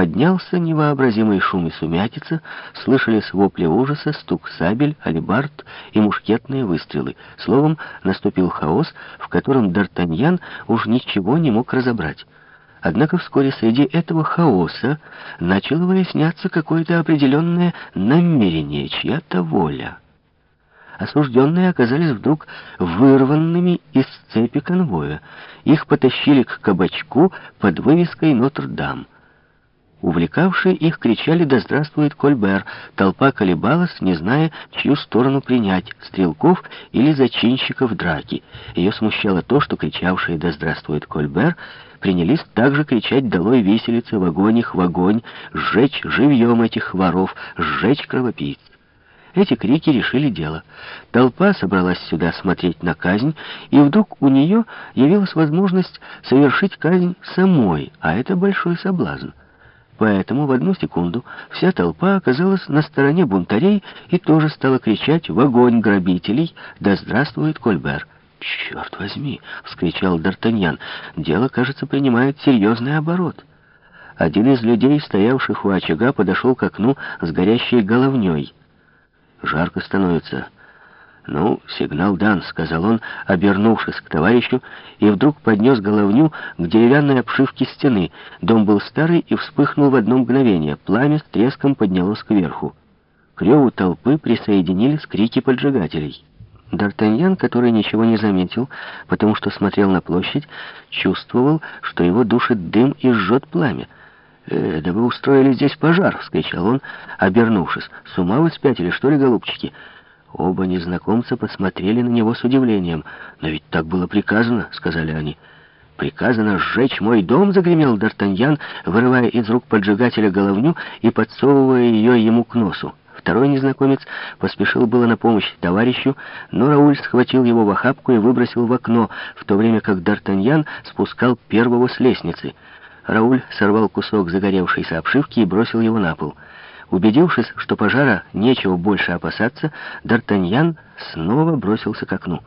Поднялся невообразимый шум и сумятица, слышались вопли ужаса, стук сабель, алебард и мушкетные выстрелы. Словом, наступил хаос, в котором Д'Артаньян уж ничего не мог разобрать. Однако вскоре среди этого хаоса начало выясняться какое-то определенное намерение, чья-то воля. Осужденные оказались вдруг вырванными из цепи конвоя. Их потащили к кабачку под вывеской «Нотр-Дам». Увлекавшие их кричали «Да здравствует Кольбер!» Толпа колебалась, не зная, чью сторону принять, стрелков или зачинщиков драки. Ее смущало то, что кричавшие «Да здравствует Кольбер!» принялись также кричать «Долой виселицы, в огонь их, в огонь!» «Сжечь живьем этих воров! Сжечь кровопийц!» Эти крики решили дело. Толпа собралась сюда смотреть на казнь, и вдруг у нее явилась возможность совершить казнь самой, а это большой соблазн. Поэтому в одну секунду вся толпа оказалась на стороне бунтарей и тоже стала кричать «В огонь грабителей! Да здравствует Кольбер!» «Черт возьми!» — вскричал Д'Артаньян. «Дело, кажется, принимает серьезный оборот». Один из людей, стоявших у очага, подошел к окну с горящей головней. «Жарко становится». «Ну, сигнал дан», — сказал он, обернувшись к товарищу, и вдруг поднес головню к деревянной обшивке стены. Дом был старый и вспыхнул в одно мгновение. Пламя с треском поднялось кверху. К реву толпы присоединились крики поджигателей. Д'Артаньян, который ничего не заметил, потому что смотрел на площадь, чувствовал, что его душит дым и жжет пламя. «Э, да вы устроили здесь пожар!» — вскричал он, обернувшись. «С ума вы спятили, что ли, голубчики?» Оба незнакомца посмотрели на него с удивлением. «Но ведь так было приказано», — сказали они. «Приказано сжечь мой дом», — загремел Д'Артаньян, вырывая из рук поджигателя головню и подсовывая ее ему к носу. Второй незнакомец поспешил было на помощь товарищу, но Рауль схватил его в охапку и выбросил в окно, в то время как Д'Артаньян спускал первого с лестницы. Рауль сорвал кусок загоревшейся обшивки и бросил его на пол. Убедившись, что пожара нечего больше опасаться, Д'Артаньян снова бросился к окну.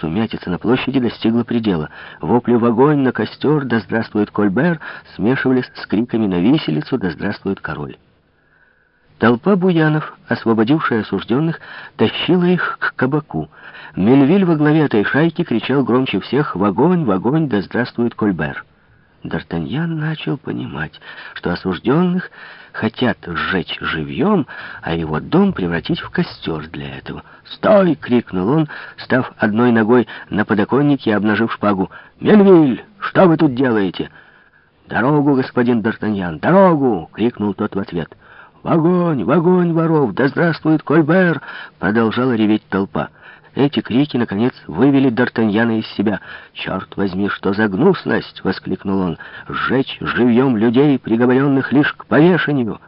Сумятица на площади достигла предела. Вопли в огонь, на костер, да здравствует Кольбер, смешивались с криками на виселицу, да здравствует король. Толпа буянов, освободившая осужденных, тащила их к кабаку. Менвиль во главе этой шайки кричал громче всех «В огонь, в огонь, да здравствует Кольбер!» Д'Артаньян начал понимать, что осужденных хотят сжечь живьем, а его дом превратить в костер для этого. «Стой!» — крикнул он, став одной ногой на подоконнике и обнажив шпагу. «Менвиль, что вы тут делаете?» «Дорогу, господин Д'Артаньян, дорогу!» — крикнул тот в ответ. «В огонь, в огонь, воров! Да здравствует Кольбер!» — продолжала реветь толпа. Эти крики, наконец, вывели Д'Артаньяна из себя. «Черт возьми, что за гнусность!» — воскликнул он. «Сжечь живьем людей, приговоренных лишь к повешению!»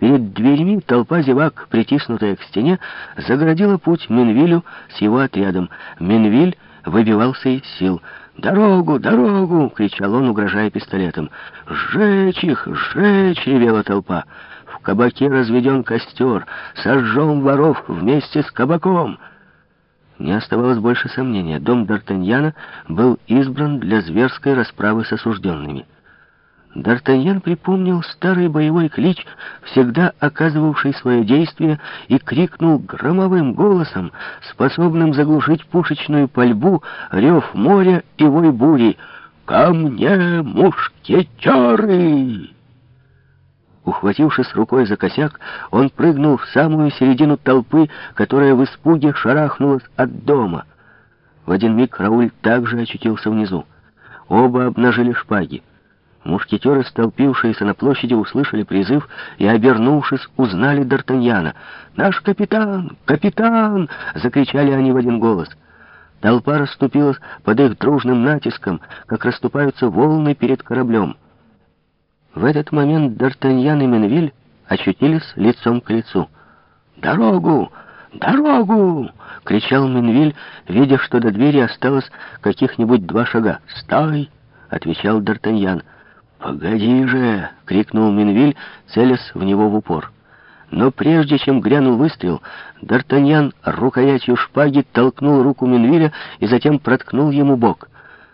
Перед дверьми толпа зевак, притиснутая к стене, загородила путь Менвилю с его отрядом. Менвиль выбивался из сил. «Дорогу, дорогу!» — кричал он, угрожая пистолетом. «Сжечь их, сжечь!» — ревела толпа. «В кабаке разведен костер. Сожжем воров вместе с кабаком!» Не оставалось больше сомнения. Дом Д'Артаньяна был избран для зверской расправы с осужденными. Д'Артаньян припомнил старый боевой клич, всегда оказывавший свое действие, и крикнул громовым голосом, способным заглушить пушечную пальбу, рев моря и вой бури. «Ко мне, мушкетеры!» Ухватившись рукой за косяк, он прыгнул в самую середину толпы, которая в испуге шарахнулась от дома. В один миг Рауль также очутился внизу. Оба обнажили шпаги. Мушкетеры, столпившиеся на площади, услышали призыв и, обернувшись, узнали Д'Артаньяна. «Наш капитан! Капитан!» — закричали они в один голос. Толпа расступилась под их дружным натиском, как расступаются волны перед кораблем. В этот момент Д'Артаньян и Менвиль очутились лицом к лицу. «Дорогу! Дорогу!» — кричал Менвиль, видя, что до двери осталось каких-нибудь два шага. «Стой!» — отвечал Д'Артаньян. «Погоди же!» — крикнул Менвиль, целясь в него в упор. Но прежде чем грянул выстрел, Д'Артаньян рукоятью шпаги толкнул руку Менвиля и затем проткнул ему бок.